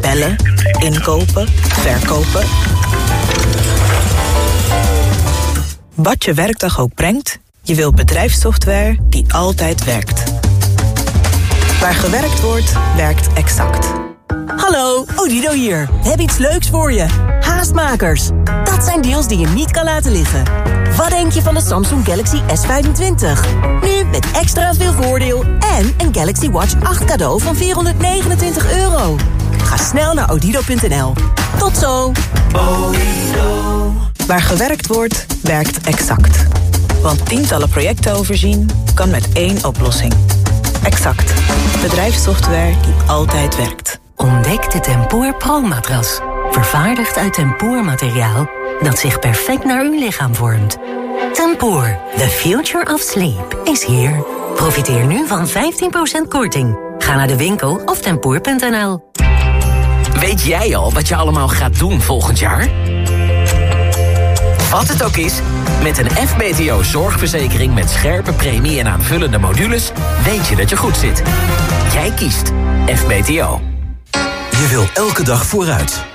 bellen, inkopen, verkopen. Wat je werkdag ook brengt, je wilt bedrijfssoftware die altijd werkt. Waar gewerkt wordt, werkt exact. Hallo, Odido hier. We hebben iets leuks voor je. Haastmakers. Dat zijn deals die je niet kan laten liggen. Wat denk je van de Samsung Galaxy S25? Nu met extra veel voordeel en een Galaxy Watch 8 cadeau van 429 euro. Ga snel naar odido.nl. Tot zo. Waar gewerkt wordt, werkt exact. Want tientallen projecten overzien kan met één oplossing. Exact. Bedrijfssoftware die altijd werkt. Ontdek de Tempoor Pro-matras. Vervaardigd uit tempoormateriaal dat zich perfect naar uw lichaam vormt. Tempoor, the future of sleep, is here. Profiteer nu van 15% korting. Ga naar de winkel of tempoor.nl. Weet jij al wat je allemaal gaat doen volgend jaar? Wat het ook is, met een FBTO zorgverzekering met scherpe premie en aanvullende modules... weet je dat je goed zit. Jij kiest FBTO. Je wil elke dag vooruit.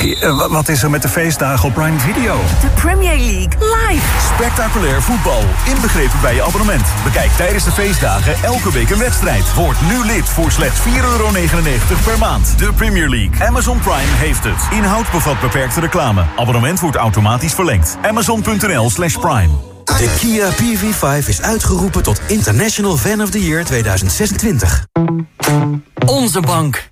Hey, eh, wat is er met de feestdagen op Prime Video? De Premier League live. Spectaculair voetbal, inbegrepen bij je abonnement. Bekijk tijdens de feestdagen elke week een wedstrijd. Word nu lid voor slechts 4,99 per maand. De Premier League. Amazon Prime heeft het. Inhoud bevat beperkte reclame. Abonnement wordt automatisch verlengd. Amazon.nl slash prime. De Kia PV5 is uitgeroepen tot International Fan of the Year 2026. Onze bank.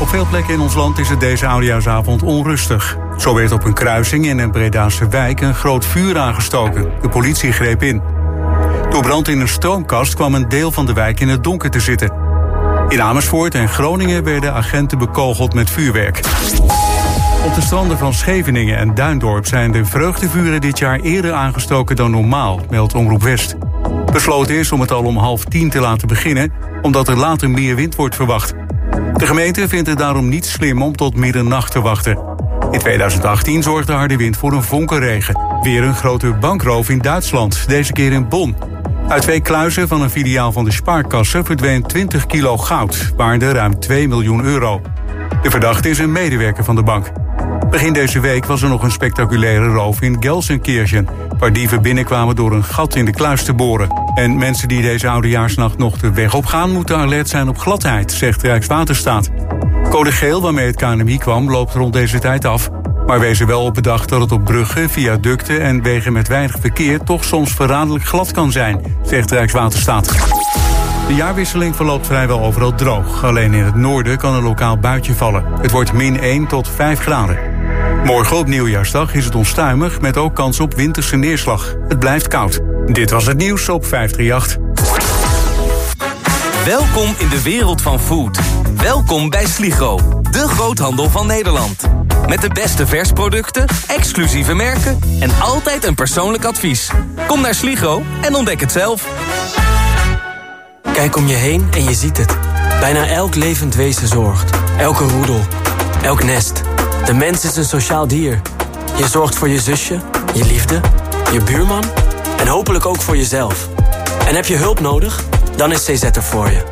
Op veel plekken in ons land is het deze oudejaarsavond onrustig. Zo werd op een kruising in een Bredaanse wijk een groot vuur aangestoken. De politie greep in. Door brand in een stroomkast kwam een deel van de wijk in het donker te zitten. In Amersfoort en Groningen werden agenten bekogeld met vuurwerk. Op de stranden van Scheveningen en Duindorp zijn de vreugdevuren dit jaar eerder aangestoken dan normaal, meldt Omroep West. Besloten is om het al om half tien te laten beginnen, omdat er later meer wind wordt verwacht. De gemeente vindt het daarom niet slim om tot middernacht te wachten. In 2018 zorgde harde wind voor een vonkenregen. Weer een grote bankroof in Duitsland, deze keer in Bonn. Uit twee kluizen van een filiaal van de spaarkassen verdween 20 kilo goud, waarde ruim 2 miljoen euro. De verdachte is een medewerker van de bank. Begin deze week was er nog een spectaculaire roof in Gelsenkirchen... waar dieven binnenkwamen door een gat in de kluis te boren. En mensen die deze oudejaarsnacht nog de weg op gaan... moeten alert zijn op gladheid, zegt Rijkswaterstaat. Code geel waarmee het KNMI kwam loopt rond deze tijd af... maar wees er wel op bedacht dat het op bruggen, viaducten... en wegen met weinig verkeer toch soms verraderlijk glad kan zijn... zegt Rijkswaterstaat. De jaarwisseling verloopt vrijwel overal droog. Alleen in het noorden kan een lokaal buitje vallen. Het wordt min 1 tot 5 graden. Morgen op Nieuwjaarsdag is het onstuimig met ook kans op winterse neerslag. Het blijft koud. Dit was het nieuws op 538. Welkom in de wereld van food. Welkom bij Sligo, de groothandel van Nederland. Met de beste versproducten, exclusieve merken en altijd een persoonlijk advies. Kom naar Sligo en ontdek het zelf. Kijk om je heen en je ziet het. Bijna elk levend wezen zorgt. Elke roedel. Elk nest. De mens is een sociaal dier. Je zorgt voor je zusje, je liefde, je buurman en hopelijk ook voor jezelf. En heb je hulp nodig? Dan is CZ er voor je.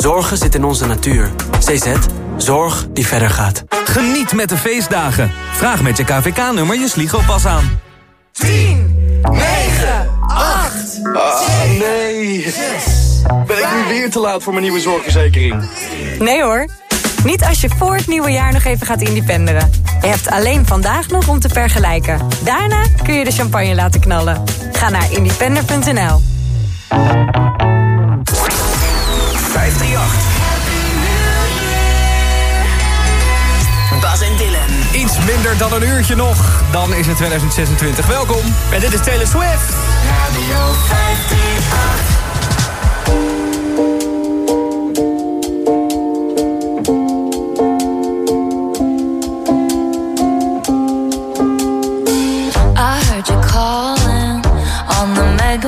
Zorgen zit in onze natuur. CZ, zorg die verder gaat. Geniet met de feestdagen. Vraag met je KVK-nummer je Sligo-pas aan. 10, 9, 8, nee. Ben ik nu weer te laat voor mijn nieuwe zorgverzekering? Nee hoor. Niet als je voor het nieuwe jaar nog even gaat independeren. Je hebt alleen vandaag nog om te vergelijken. Daarna kun je de champagne laten knallen. Ga naar independer.nl 538 Bas en Dylan. Iets minder dan een uurtje nog, dan is het 2026. Welkom. En dit is Taylor Swift. Radio 538.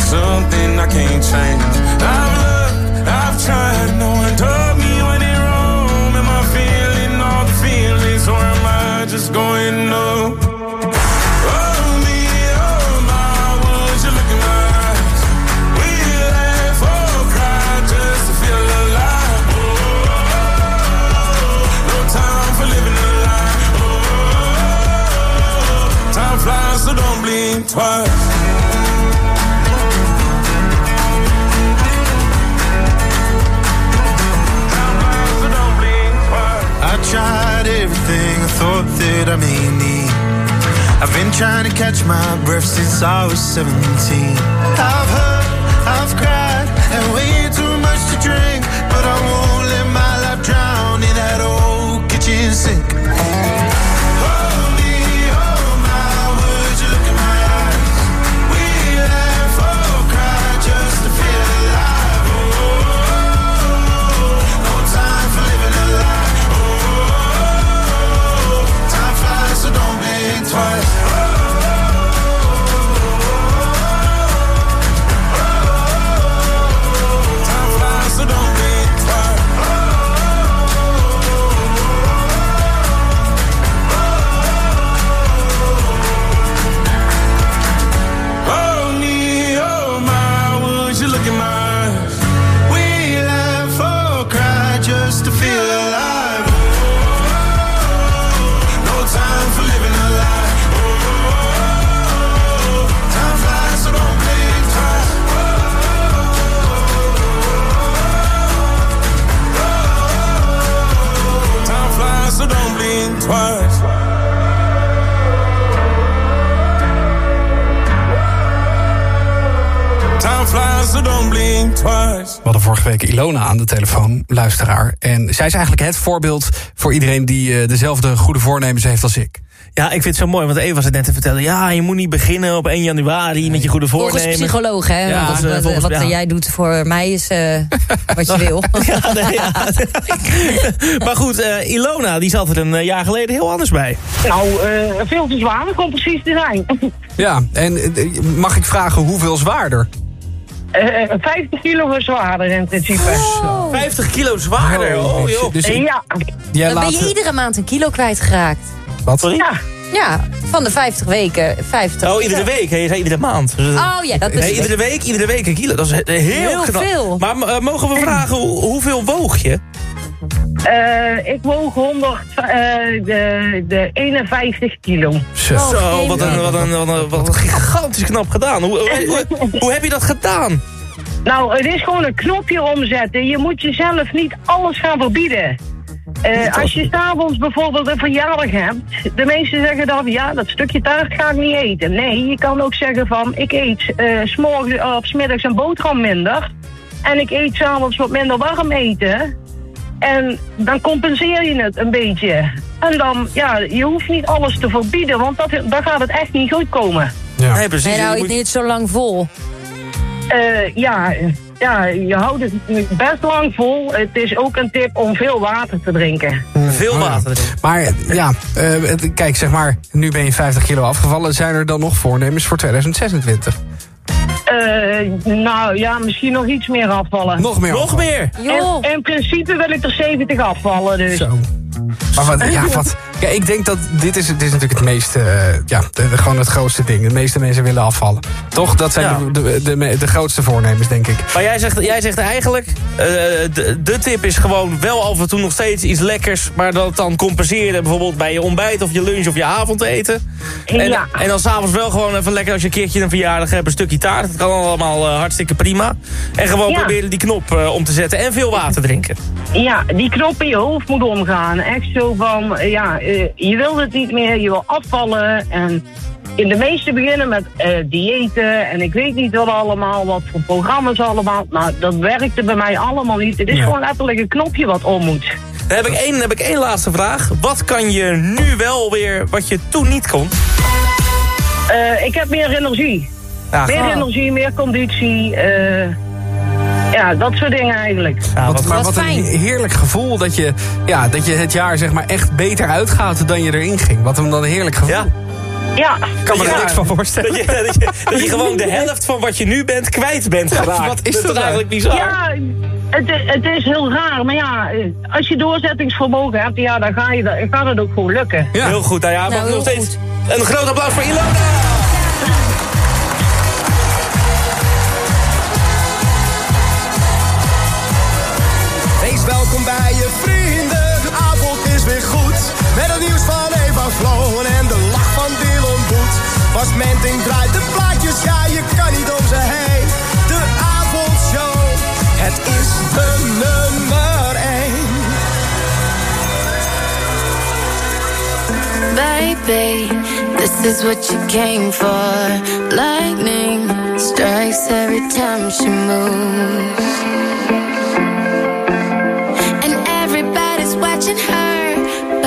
something I can't change. I'm I've been trying to catch my breath since I was 17. I've so don't blink twice. We hadden vorige week Ilona aan de telefoon, luisteraar. En zij is eigenlijk het voorbeeld voor iedereen die eh, dezelfde goede voornemens heeft als ik. Ja, ik vind het zo mooi, want Eva was het net te vertellen. Ja, je moet niet beginnen op 1 januari met je goede voornemen. Volgens psycholoog, hè? Ja, wat eh, wat, volgens- wat ja. jij doet voor mij is eh, wat je wil. Ja, nee, ja. maar goed, eh, Ilona, die zat er een eh, jaar geleden heel anders bij. Nou, eh, veel te zwaar om precies te zijn. Ja, en eh, mag ik vragen hoeveel zwaarder? Eh, 50 kilo zwaarder in principe. 50 kilo zwaarder, oh joh. Dus ja. Dan ben je iedere maand een kilo kwijtgeraakt. Wat? Ja. Ja, van de 50 weken 50. Oh, iedere week, zei iedere maand. Eh, Oh ja, dat is nee, iedere week, iedere week een kilo. Dat is he- heel, Heel veel. Maar eh, mogen we vragen, hoe- hoeveel woog je? Eh, ik woog 100, eh, de, de 51 kilo. Zo, wat een, wat, een, wat, een, wat een gigantisch knap gedaan. Hoe, hoe, hoe, hoe heb je dat gedaan? Nou, het is gewoon een knopje omzetten. Je moet jezelf niet alles gaan verbieden. Eh, als je s'avonds bijvoorbeeld een verjaardag hebt, de meesten zeggen dan, ja, dat stukje taart ga ik niet eten. Nee, je kan ook zeggen van, ik eet eh, s s'morgens of smiddags een boterham minder. En ik eet s'avonds wat minder warm eten. En dan compenseer je het een beetje. En dan, ja, je hoeft niet alles te verbieden, want dat, dan gaat het echt niet goed komen. Ja. Nee, precies. En Je hou je moet- het niet zo lang vol. Eh, ja, ja, je houdt het best lang vol. Het is ook een tip om veel water te drinken. Veel water erin. Maar ja, eh, kijk, zeg maar, nu ben je 50 kilo afgevallen. Zijn er dan nog voornemens voor 2026? Eh, nou ja, misschien nog iets meer afvallen. Nog meer Nog afvallen. meer? In, in principe wil ik er 70 afvallen, dus. Zo. Maar wat, ja, wat, ja, ik denk dat dit is, dit is natuurlijk het meeste, eh, ja, de, de- gewoon het grootste ding. De meeste mensen willen afvallen. Toch? Dat zijn Ja. de, de, de, grootste voornemens, denk ik. Maar jij zegt, jij zegt eigenlijk, eh, de, de tip is gewoon wel af en toe nog steeds iets lekkers... maar dat dan compenseren bijvoorbeeld bij je ontbijt of je lunch of je avondeten. En, Ja. en dan s'avonds wel gewoon even lekker als je een keertje een verjaardag hebt... een stukje taart, dat kan allemaal eh, hartstikke prima. En gewoon Ja. proberen die knop om te zetten en veel water drinken. Ja, die knop in je hoofd moet omgaan. Echt zo van, ja, eh, je wil het niet meer, je wil afvallen. En in de meeste beginnen met eh, diëten en ik weet niet wat allemaal, wat voor programma's allemaal. Nou, dat werkte bij mij allemaal niet. Het is Ja. gewoon letterlijk een knopje wat om moet. Dan heb ik één, heb ik één laatste vraag. Wat kan je nu wel weer wat je toen niet kon? Eh, ik heb meer energie. Meer energie, meer conditie. Ja, dat soort dingen eigenlijk. wat, maar wat wat een fijn. heerlijk gevoel dat je, ja, dat je het jaar zeg maar, echt beter uitgaat dan je erin ging. Wat een dan een heerlijk gevoel. Ja. Ja. Ik kan me er Ja. niks van voorstellen. Dat je, dat, je, dat je gewoon de helft van wat je nu bent kwijt bent geraakt. wat is dat dat nou? eigenlijk bizar? Ja, het, het is heel raar. Maar ja, als je doorzettingsvermogen hebt, ja, dan ga je, dat- gaat het ook gewoon lukken. Ja. Heel goed, nou ja, Nou, nog steeds goed. een groot applaus voor Ilona. Met het nieuws van Eva Floon en de lach van Dylan Boet. Was Menting draait de plaatjes, ja je kan niet om ze heen. De avondshow, het is de nummer 1. Baby, this is what you came for. Lightning strikes every time she moves. And everybody's watching her,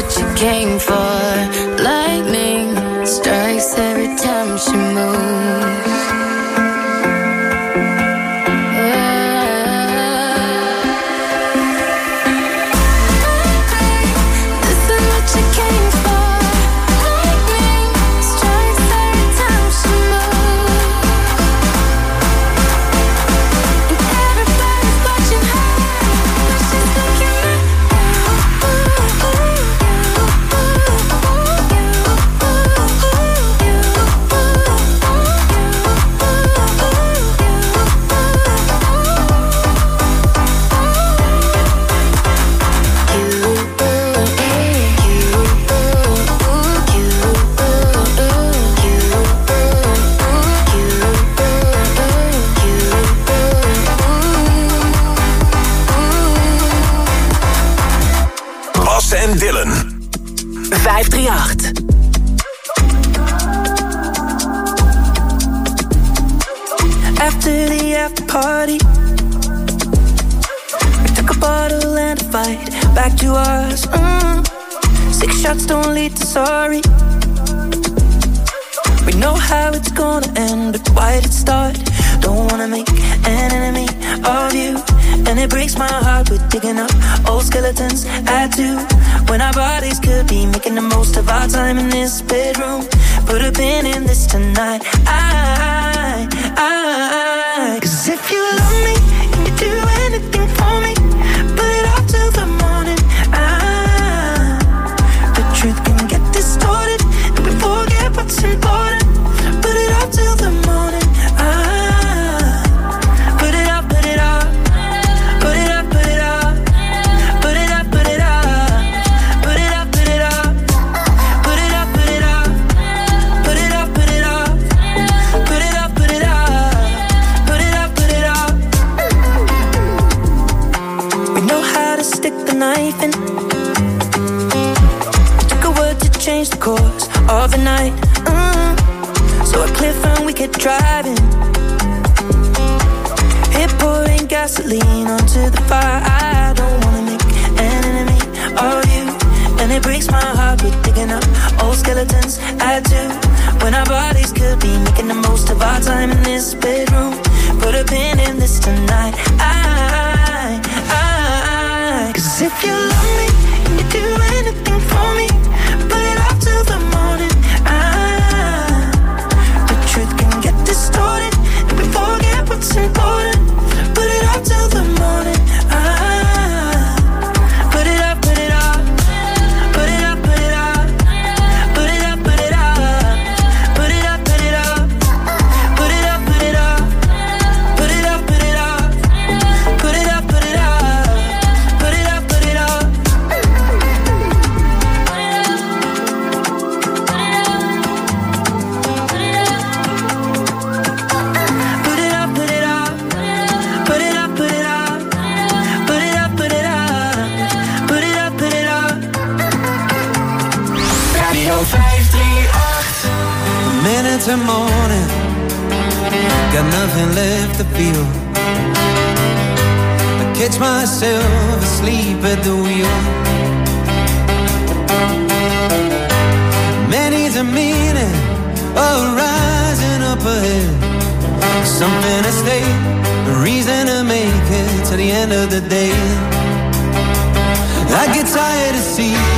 What you came for. Winter morning, got nothing left to feel. I catch myself asleep at the wheel. Many's a meaning of rising up ahead. Something to stay, a reason to make it to the end of the day. I get tired of seeing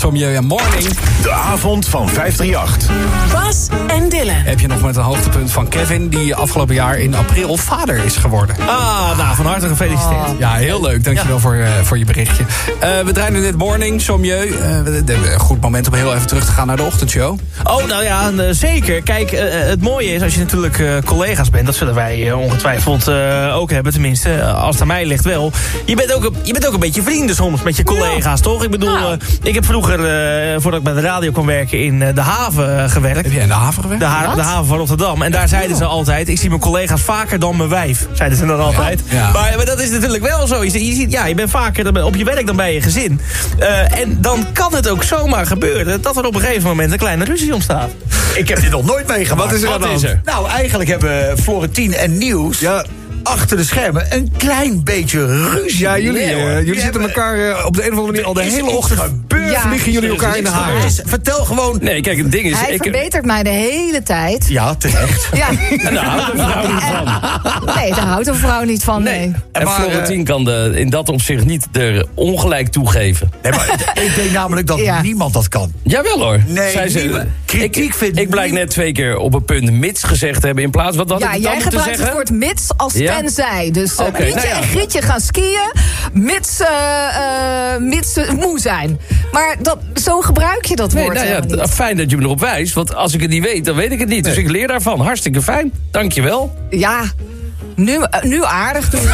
538 from Milieu Morning. De avond van 538. Bas en Dylan. Heb je nog met een hoogtepunt van Kevin... die afgelopen jaar in april vader is geworden. Ah, nou, van harte gefeliciteerd. Ja, heel leuk. Dankjewel voor, eh, voor je berichtje. Eh, we draaien dit morning, Sommieu. Eh, een goed moment om heel even terug te gaan naar de ochtendshow. Oh, nou ja, eh, zeker. Kijk, eh, het mooie is als je natuurlijk eh, collega's bent... dat zullen wij eh, ongetwijfeld eh, ook hebben, tenminste. eh, als het aan mij ligt wel. Je bent ook, een- je bent ook een beetje vrienden soms met je collega's, toch? Ik bedoel, eh, ik heb vroeger, eh, voordat ik bij de radio kon werken... in eh, de haven eh, gewerkt. Heb jij in de haven gewerkt? De, ha- Wat? de haven van Rotterdam. En daar zeiden ze altijd... ik zie mijn collega's vaker dan mijn wijf. Zeiden ze dan altijd. Ja. Maar, maar dat is natuurlijk wel zo. Je, ziet- je, ziet, ja, je bent vaker op je werk dan bij je gezin. Eh, en dan kan het ook zomaar gebeuren... dat er op een gegeven moment een kleine ruzie ontstaat. Ik heb dit nog nooit meegemaakt. Wat is er hand? Nou, eigenlijk hebben Florentien en Nieuws... achter de schermen een klein beetje ruzie. Ja, jullie, Nee, eh, jullie zitten elkaar eh, op de een of andere manier al de hele ochtend gebeurd? Ja. vliegen jullie elkaar in de haren. Is- Vertel gewoon... Nee, kijk, het ding is... Hij ik, verbetert mij de hele tijd. Ja, terecht. Ja. En daar houdt een vrouw niet van. Nee, daar houdt een vrouw niet van. Nee. En Florentien kan de, in dat opzicht niet er ongelijk toegeven. Nee, maar ik denk namelijk dat Ja. niemand dat kan. Jawel hoor. Nee, Zij ze-. Kritiek ik, vindt Ik blijk net twee keer op een punt mits gezegd hebben... in plaats van dat Ja, ik het jij gebruikt het zeggen. woord mits als Ja? Tenzij. Dus uh, Oké, Grietje nou ja. en Grietje gaan skiën, mits, eh, eh, mits ze moe zijn. Maar dat, zo gebruik je dat Nee, woord nou ja, fijn dat je me erop wijst. Want als ik het niet weet, dan weet ik het niet. Dus ik leer daarvan. Hartstikke fijn. Dankjewel. Ja, nu, eh, nu aardig doen.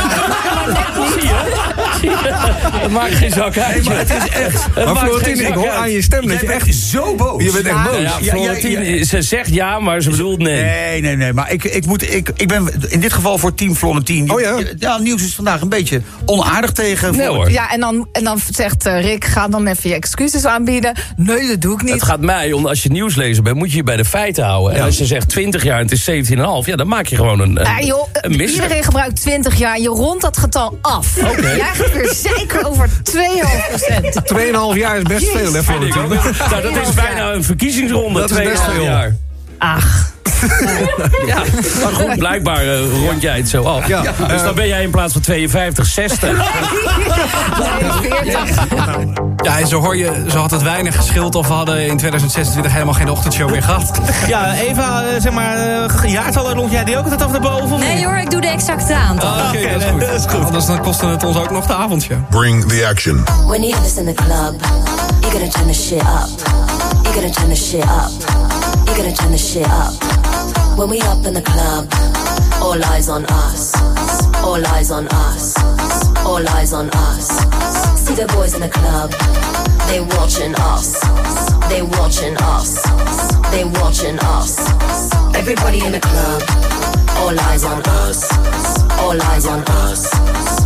Het maakt geen zak uit. maar het is echt... Het Maar geen ik hoor aan je stem dat je echt... zo boos. Je bent echt boos. Nou ja, Ja, ja, Florentien, ja. ze zegt ja, maar ze bedoelt nee. Nee, nee, nee. Maar ik, ik, moet, ik, ik ben in dit geval voor team Florentien. Oh ja? Ja, nieuws is vandaag een beetje onaardig tegen. Nee, hoor. Ja, en dan, en dan zegt eh, Rick, ga dan even je excuses aanbieden. Nee, dat doe ik niet. Het gaat mij om, als je nieuwslezer bent, moet je je bij de feiten houden. En als je zegt 20 jaar en het is 17,5, ja, dan maak je gewoon een, een, Iedereen gebruikt 20 jaar. Je rondt dat getal af. Jij gaat weer zeiken over 2,5% 2,5 jaar is best veel, hè, voor ook. Nou, dat is bijna een verkiezingsronde. Dat is best 2,5 veel. jaar. Ach. Ja, maar goed, blijkbaar eh, rond jij het zo af. Ja, dus dan ben jij in plaats van 52, 60. Ja, en zo hoor je, ze had het weinig geschild of we hadden in 2026 helemaal geen ochtendshow meer gehad. Ja, Eva, eh, zeg maar, eh, jaartallen rond jij die ook altijd af naar boven? Nee hoor, ik doe de exacte aantal. Ah, Oké, dat is goed. dat is goed. Anders dan kostte het ons ook nog de avondje. Bring the action. When you have this in the club, you gotta turn the shit up. You gotta turn the shit up. You gotta turn the shit up. When we up in the club, all eyes on us. All eyes on us. All eyes on us. See the boys in the club, they watching us. They watching us. They watching us. Everybody in the club, all eyes on us. All eyes on us.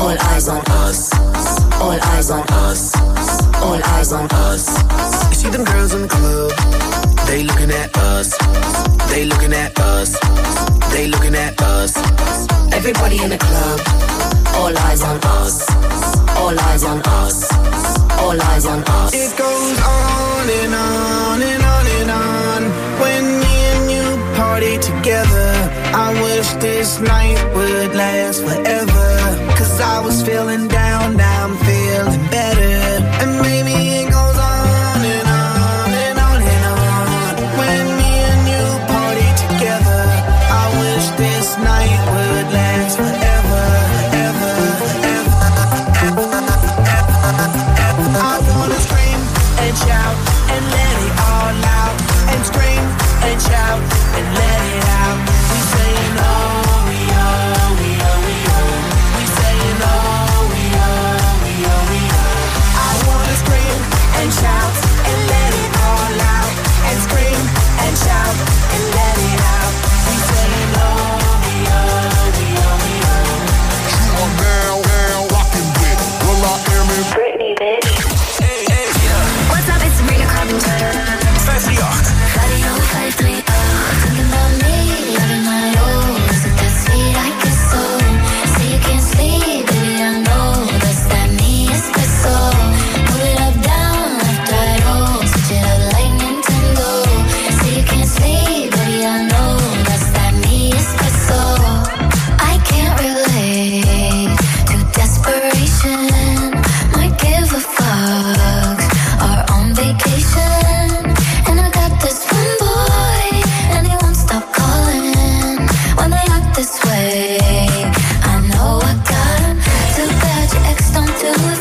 all eyes on us. All eyes on us. All eyes on us. You see them girls in the club, they looking at us. They looking at us. They looking at us. Everybody in the club, all eyes on us. All eyes on us. All eyes on us. It goes on and on and on and on. When me and you party together, I wish this night would last forever. I was feeling down, now I'm feeling better.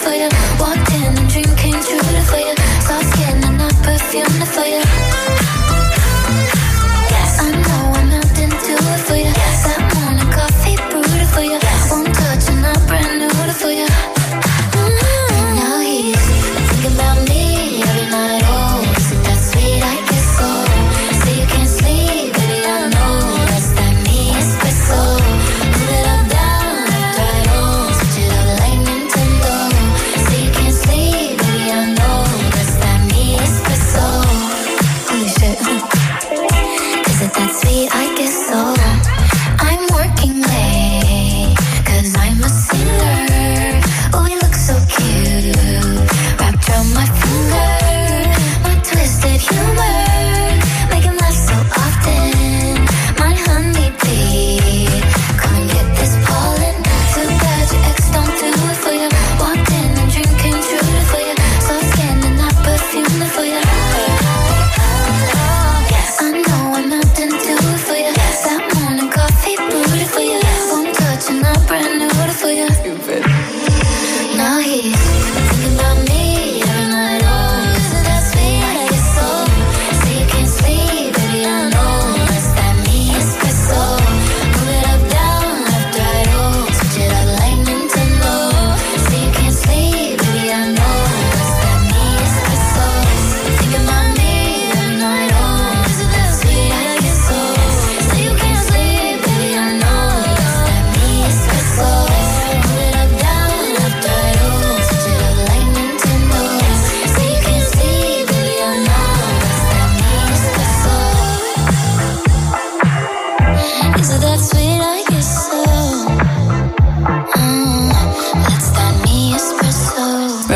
For you. Walked in, and dream came true for you. Soft skin and not perfume for you.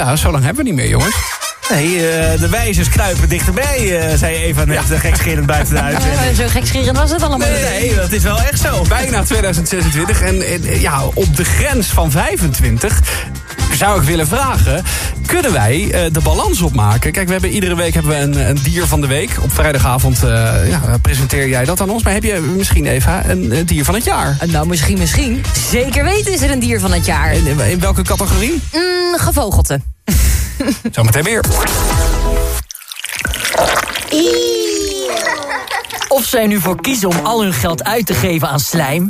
Ja, zo lang hebben we niet meer, jongens. Nee, eh, de wijzers kruipen dichterbij, eh, zei Eva net ja. gekscherend buiten de uitzending. Ja, zo gekscherend was het allemaal. Nee, nee, dat is wel echt zo. Bijna 2026 en, en ja, op de grens van 25 zou ik willen vragen... kunnen wij uh, de balans opmaken? Kijk, we hebben, iedere week hebben we een, een dier van de week. Op vrijdagavond uh, ja, presenteer jij dat aan ons. Maar heb je misschien, Eva, een, een dier van het jaar? Nou, misschien, misschien. Zeker weten is er een dier van het jaar. In, in welke categorie? Mm, gevogelte. Zometeen weer. Of zij nu voor kiezen om al hun geld uit te geven aan slijm...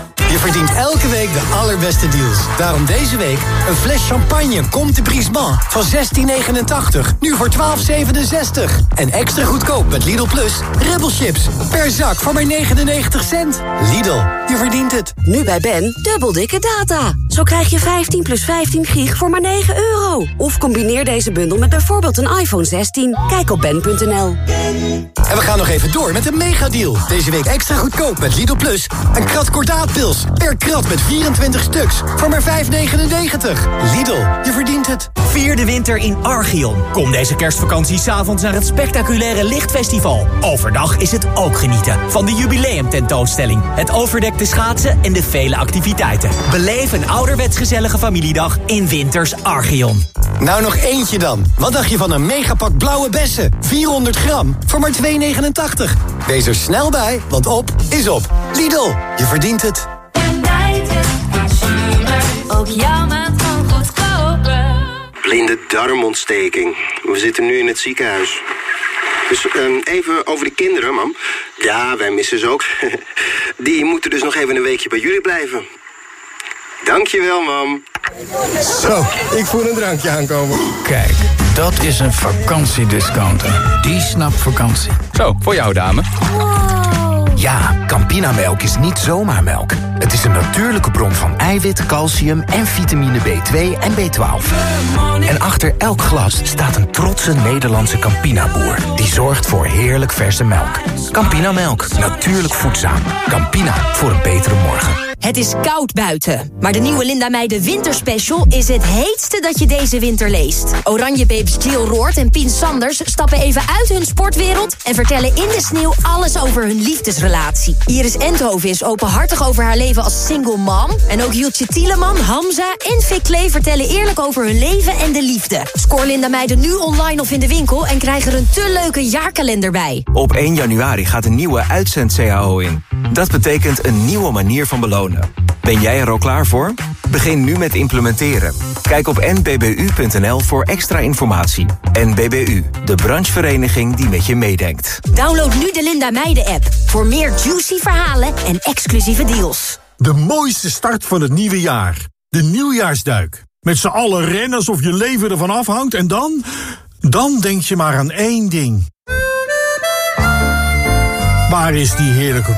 Je verdient elke week de allerbeste deals. Daarom deze week een fles champagne Comte de Brisbane van 16,89. Nu voor 12,67. En extra goedkoop met Lidl Plus. Rebel chips per zak voor maar 99 cent. Lidl, je verdient het. Nu bij Ben, dubbel dikke data. Zo krijg je 15 plus 15 gig voor maar 9 euro. Of combineer deze bundel met bijvoorbeeld een iPhone 16. Kijk op ben.nl. En we gaan nog even door met een megadeal. Deze week extra goedkoop met Lidl Plus. Een krat kordaatpils per krat met 24 stuks voor maar 5,99. Lidl, je verdient het. Vier de winter in Archeon. Kom deze kerstvakantie s'avonds naar het spectaculaire Lichtfestival. Overdag is het ook genieten van de jubileumtentoonstelling, het overdekte schaatsen en de vele activiteiten. Beleef een ouderwets gezellige familiedag in Winters Archeon. Nou nog eentje dan. Wat dacht je van een megapak blauwe bessen? 400 gram voor maar 2,89. Wees er snel bij, want op is op. Lidl, je verdient het. Ook jouw maand kan goedkoper. Blinde darmontsteking. We zitten nu in het ziekenhuis. Dus um, even over de kinderen, mam. Ja, wij missen ze ook. Die moeten dus nog even een weekje bij jullie blijven. Dankjewel, mam. Zo, ik voel een drankje aankomen. Kijk, dat is een vakantiediscounter. Die snapt vakantie. Zo, voor jou, dame. Ja, Campinamelk is niet zomaar melk. Het is een natuurlijke bron van eiwit, calcium en vitamine B2 en B12. En achter elk glas staat een trotse Nederlandse Campina-boer... die zorgt voor heerlijk verse melk. Campinamelk, natuurlijk voedzaam. Campina, voor een betere morgen. Het is koud buiten, maar de nieuwe Linda Meijden Winterspecial is het heetste dat je deze winter leest. Oranjebabes Jill Roord en Pien Sanders stappen even uit hun sportwereld... en vertellen in de sneeuw alles over hun liefdesrelatie. Iris Endhoven is openhartig over haar leven als single mom... en ook Jultje Tieleman, Hamza en Vic Klee vertellen eerlijk over hun leven en de liefde. Scoor Linda Meijden nu online of in de winkel... en krijg er een te leuke jaarkalender bij. Op 1 januari gaat een nieuwe uitzend-CAO in. Dat betekent een nieuwe manier van belonen. Ben jij er al klaar voor? Begin nu met implementeren. Kijk op nbbu.nl voor extra informatie. NBBU, de branchevereniging die met je meedenkt. Download nu de Linda Meijden app voor meer juicy verhalen en exclusieve deals. De mooiste start van het nieuwe jaar. De nieuwjaarsduik. Met z'n allen rennen alsof je leven ervan afhangt en dan... Dan denk je maar aan één ding. Waar is die heerlijke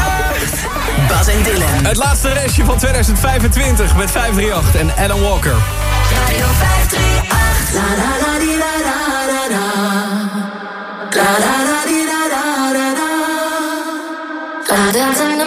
Bas en Dylan. Het laatste restje van 2025 met 538 en Adam Walker. Radio 538. La la la di la la la la. La la la di la la la la. Under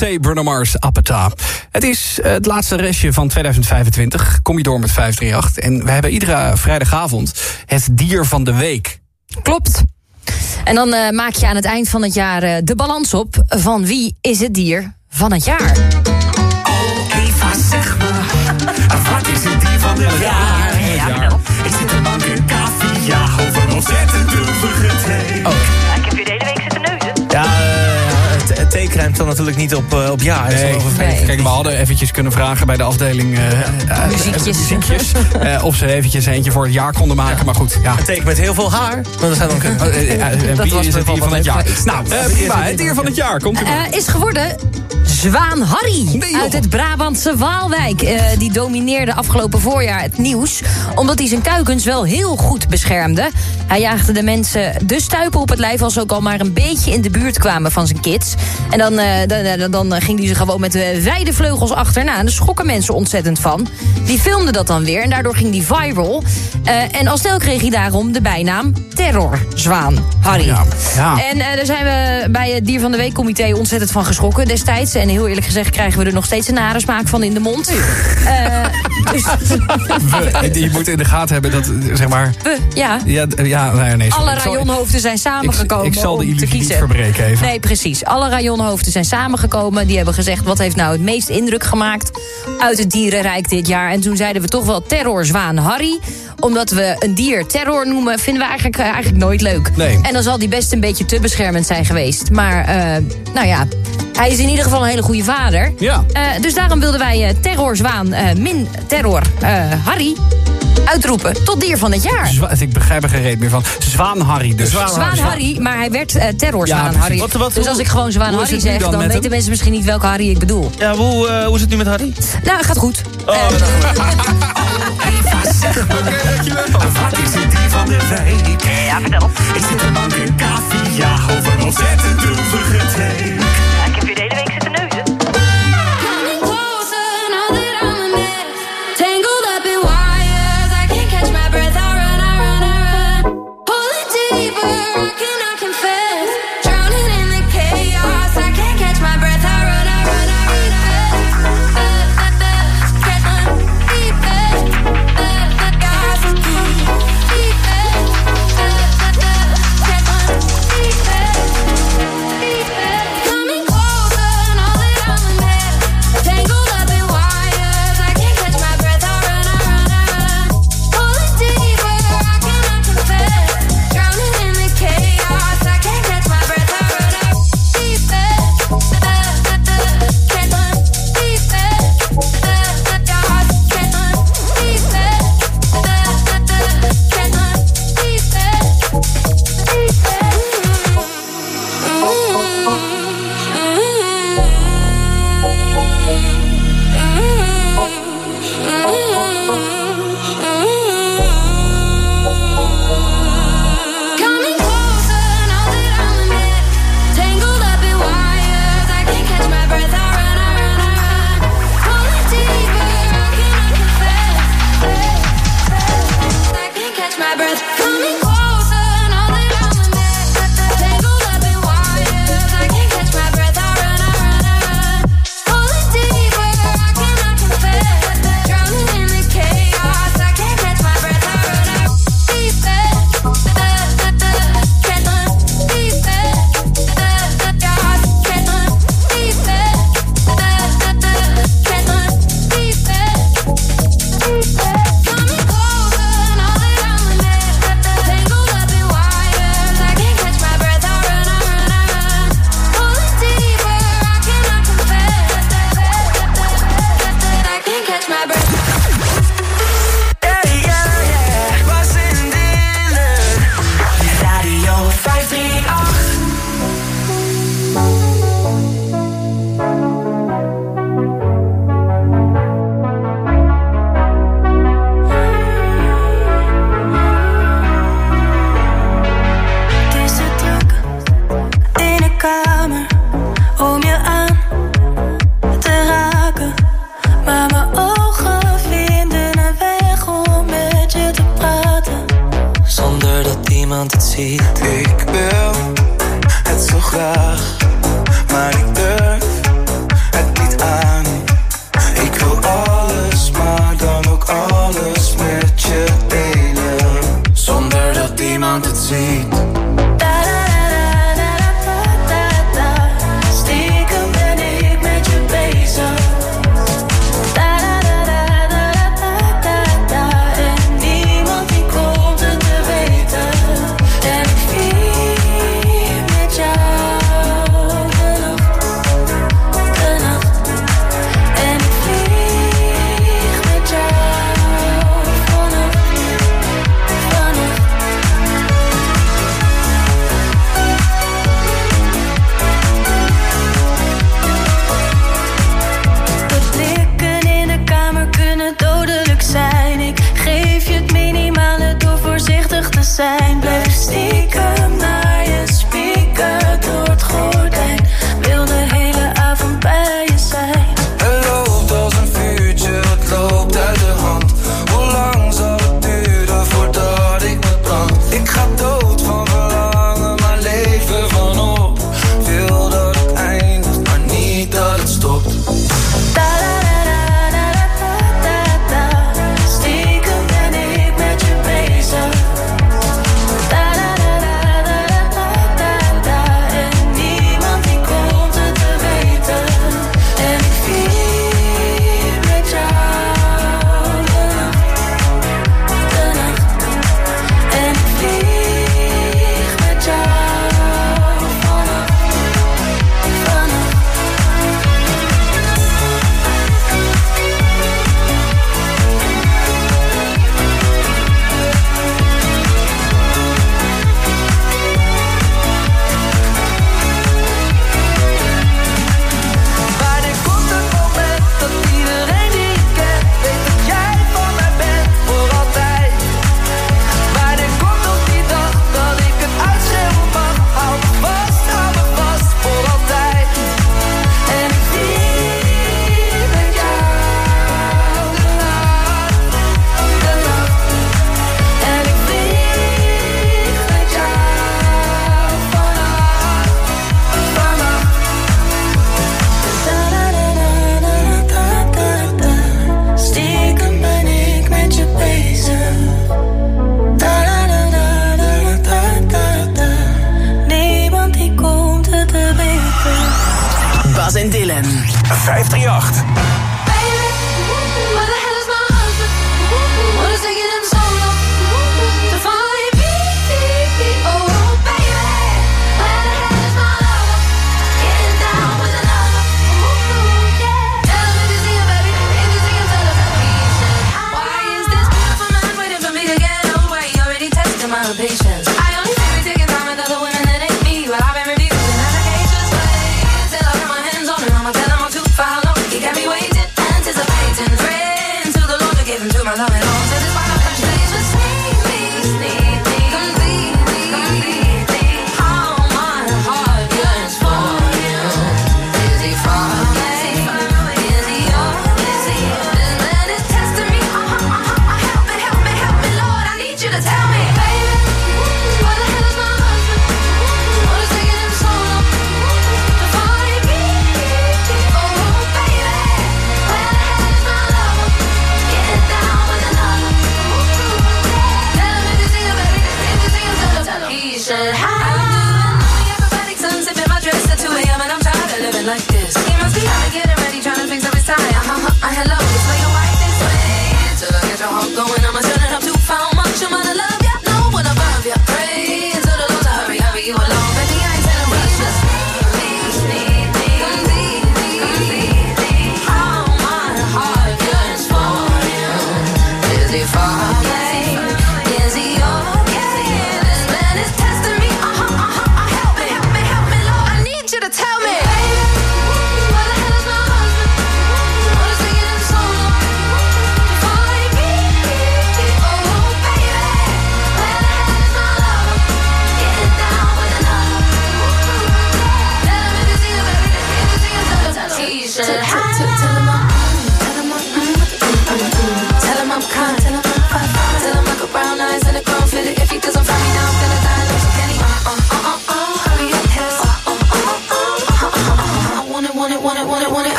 Rosé, Bruno Mars, Appeta. Het is eh, het laatste restje van 2025. Kom je door met 538. En we hebben iedere vrijdagavond het dier van de week. Klopt. En dan eh, maak je aan het eind van het jaar eh, de balans op van wie is het dier van het jaar. Eva, zeg maar, wat is het dier van het jaar? Ja, Ik het, het dan natuurlijk niet op, eh, op. Dat Nee, vervelend. Kijk, we hadden eventjes kunnen vragen bij de afdeling eh, eh, Muziekjes. muziekjes, eh, of ze eventjes eentje voor het jaar konden maken. Maar goed, ja. Een teken met heel veel haar. Maar dat zou dan kunnen. Oh, en Dat wie is het dier van het jaar? Nou, eh, prima. Het dier van het jaar. Komt u is geworden Zwaan Harry Nee, uit het Brabantse Waalwijk. Eh, die domineerde afgelopen voorjaar het nieuws... omdat hij zijn kuikens wel heel goed beschermde. Hij jaagde de mensen de stuipen op het lijf... als ze ook al maar een beetje in de buurt kwamen van zijn kids. En eh, dan, dan, dan ging hij ze gewoon met de wijde vleugels achterna. En daar schrokken mensen ontzettend van. Die filmden dat dan weer en daardoor ging die viral. Eh, en al snel kreeg hij daarom de bijnaam Terrorzwaan Harry. Ja, ja. En eh, daar zijn we bij het Dier van de Week comité ontzettend van geschrokken destijds. En heel eerlijk gezegd krijgen we er nog steeds een nare smaak van in de mond. Eh, dus We, je moet in de gaten hebben dat, eh, zeg maar... we, ja. Ja, ja nee, nee. Alle Ik rajonhoofden zijn samengekomen ik zal de illusie niet verbreken even. Nee, precies. Alle rajonhoofden zijn samengekomen. Die hebben gezegd, wat heeft nou het meest indruk gemaakt... uit het dierenrijk dit jaar. En toen zeiden we toch wel terrorzwaan Harry. Omdat we een dier terror noemen, vinden we eigenlijk, eh, eigenlijk nooit leuk. Nee. En dan zal die best een beetje te beschermend zijn geweest. Maar, eh, nou ja, hij is in ieder geval een hele goede vader. Ja. Eh, dus daarom wilden wij eh, terrorzwaan min terror Harry uitroepen tot dier van het jaar. Zwa- ik begrijp er geen reet meer van. Zwaan Harry dus. Zwaan Harry, maar hij werd eh terrorzwaan Ja. Harry. Wat- wat- dus als ik gewoon Zwaan Harry zeg, dan weten hem? mensen misschien niet welke Harry ik bedoel. Ja, hoe, eh, hoe is het nu met Harry? Nou, gaat goed. Oh, Eh, Eva, zeg maar, wat is het dier van de week? Ja, vertel. Ik zit een bank in cavia over een ontzettend droevige thee.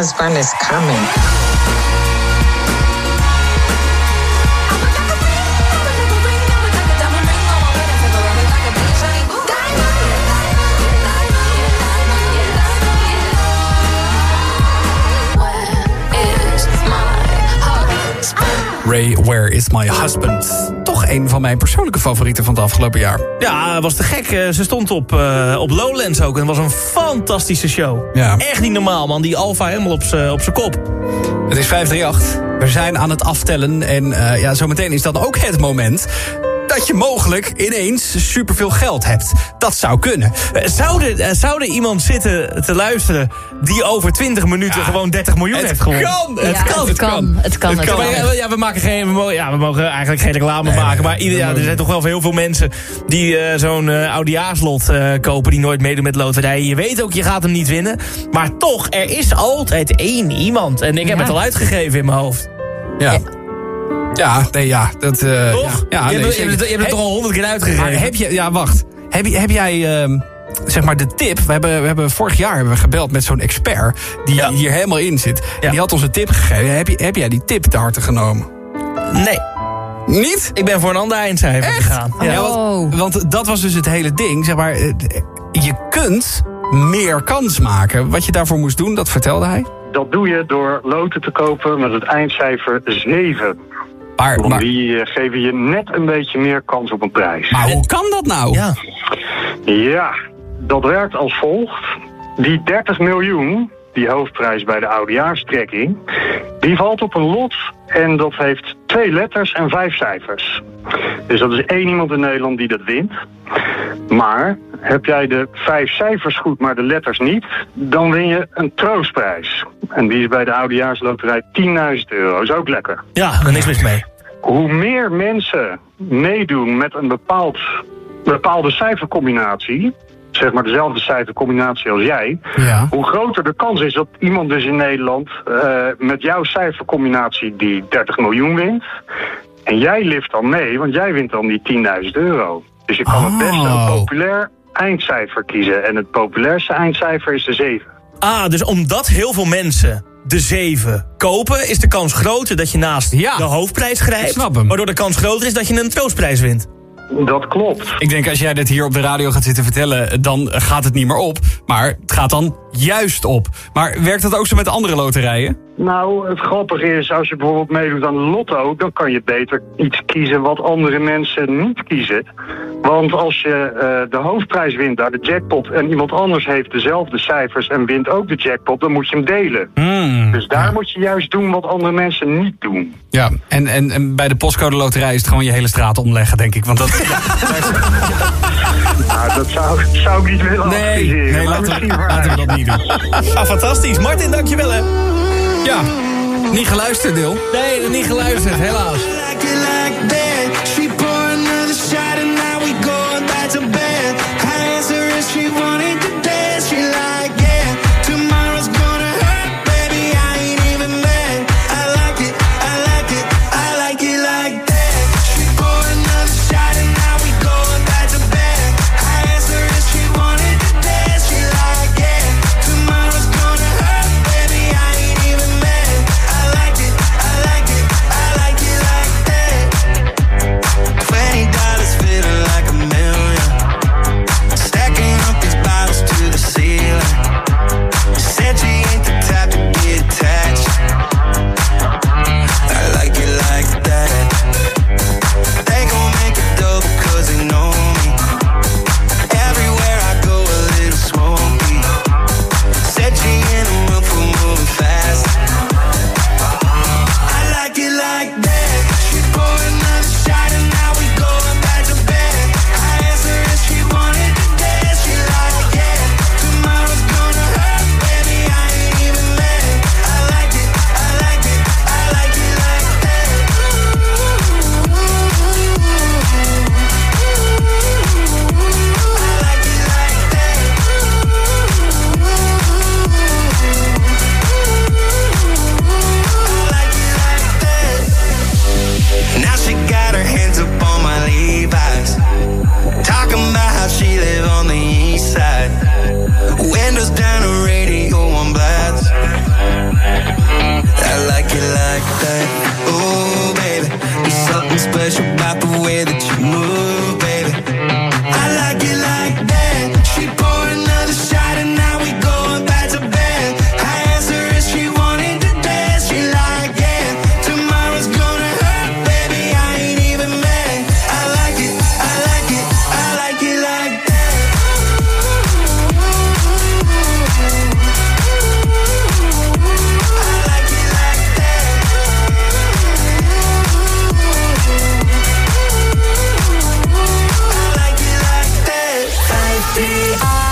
Husband is coming. Ray, Where is my husband? Een van mijn persoonlijke favorieten van het afgelopen jaar. Ja, was te gek. Eh, Ze stond op, eh, op Lowlands ook. En het was een fantastische show. Ja. Echt niet normaal, man. Die Alfa helemaal op zijn kop. Het is 538. We zijn aan het aftellen. En eh, ja, zometeen is dan ook het moment dat je mogelijk ineens superveel geld hebt. Dat zou kunnen. Zou er, zou er iemand zitten te luisteren... die over 20 minuten gewoon 30 miljoen heeft gewonnen? kan, Het het kan. kan, het kan, het kan, het kan. Ja, we, maken geen, we, mogen, ja, we mogen eigenlijk geen reclame maken. maar ieder, ja, er zijn toch wel heel veel mensen die eh, zo'n eh oudejaarslot eh, kopen... die nooit meedoen met loterijen. Je weet ook, je gaat hem niet winnen. Maar toch, er is altijd één iemand. En ik heb Ja. het al uitgegeven in mijn hoofd. Ja. Ja, nee, ja. Dat, eh, Toch? Ja, ja, je, nee, hebt, je, hebt, zeker. het- je hebt het toch al honderd keer Maar uitgegeven? heb je, ja, wacht. Heb, je, heb jij, ehm, zeg maar, de tip... We hebben, we hebben vorig jaar hebben we gebeld met zo'n expert... die hier helemaal in zit. En die had ons een tip gegeven. Heb, je, heb jij die tip te harte genomen? Nee. Niet? Ik ben voor een ander eindcijfer gegaan. Ja, want, want dat was dus het hele ding. Zeg maar, eh, je kunt meer kans maken. Wat je daarvoor moest doen, dat vertelde hij. Dat doe je door loten te kopen met het eindcijfer 7. Maar, die eh, geven je net een beetje meer kans op een prijs. Maar hoe kan dat nou? Ja. Ja, dat werkt als volgt. Die 30 miljoen, die hoofdprijs bij de oudejaarstrekking... die valt op een lot en dat heeft twee letters en vijf cijfers. Dus dat is één iemand in Nederland die dat wint. Maar heb jij de vijf cijfers goed, maar de letters niet... dan win je een troostprijs. En die is bij de oudejaarsloterij 10.000 euro. Is ook lekker. Ja, er niks mis mee. Hoe meer mensen meedoen met een bepaald, bepaalde cijfercombinatie... zeg maar dezelfde cijfercombinatie als jij... Ja. hoe groter de kans is dat iemand dus in Nederland... eh, met jouw cijfercombinatie die 30 miljoen wint... en jij lift dan mee, want jij wint dan die 10.000 euro. Dus je kan het beste een populair eindcijfer kiezen. En het populairste eindcijfer is de 7. Ah, dus omdat heel veel mensen de 7 kopen... is de kans groter dat je naast de hoofdprijs grijpt... waardoor de kans groter is dat je een troostprijs wint. Dat klopt. Ik denk als jij dit hier op de radio gaat zitten vertellen... dan gaat het niet meer op. Maar het gaat dan juist op. Maar werkt dat ook zo met andere loterijen? Nou, het grappige is, als je bijvoorbeeld meedoet aan de lotto... dan kan je beter iets kiezen wat andere mensen niet kiezen. Want als je eh, de hoofdprijs wint, daar de jackpot... en iemand anders heeft dezelfde cijfers en wint ook de jackpot... dan moet je hem delen. dus daar moet je juist doen wat andere mensen niet doen. Ja, en, en, en bij de postcode loterij is het gewoon je hele straat omleggen, denk ik. Want dat... Nou, dat zou, zou ik niet willen Nee, adviseren, nee laten, we, laten dat niet doen. Ah, fantastisch. Martin, dankjewel hè. Ja, niet geluisterd, Deel. Nee, niet geluisterd, helaas. we are.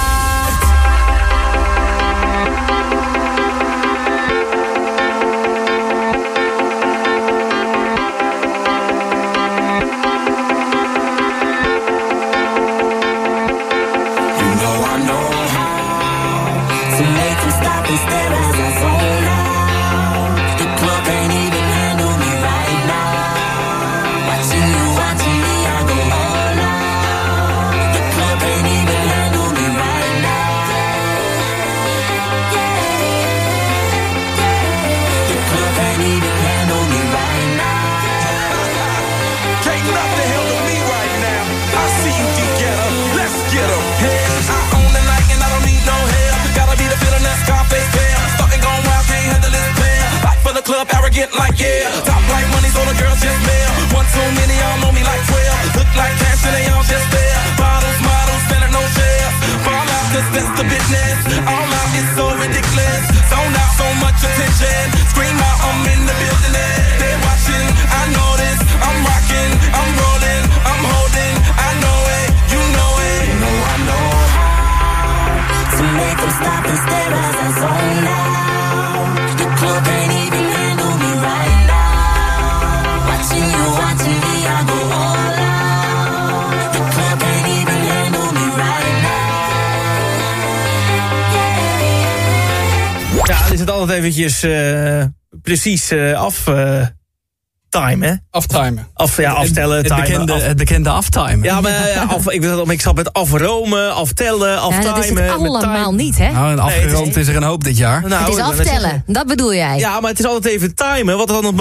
Eventjes eh, precies eh, af... eh time, hè? Aftimen. Af, ja, aftellen, het, timen, bekende, af- het bekende aftimen. Ja, maar af, ik, het, ik zat met afromen, aftellen, aftimen. Ja, dat is het allemaal niet, hè? Nou, en afgeroomd is er een hoop dit jaar. Nou, het is aftellen, dat bedoel jij. Ja, maar het is altijd even timen. Wat dan het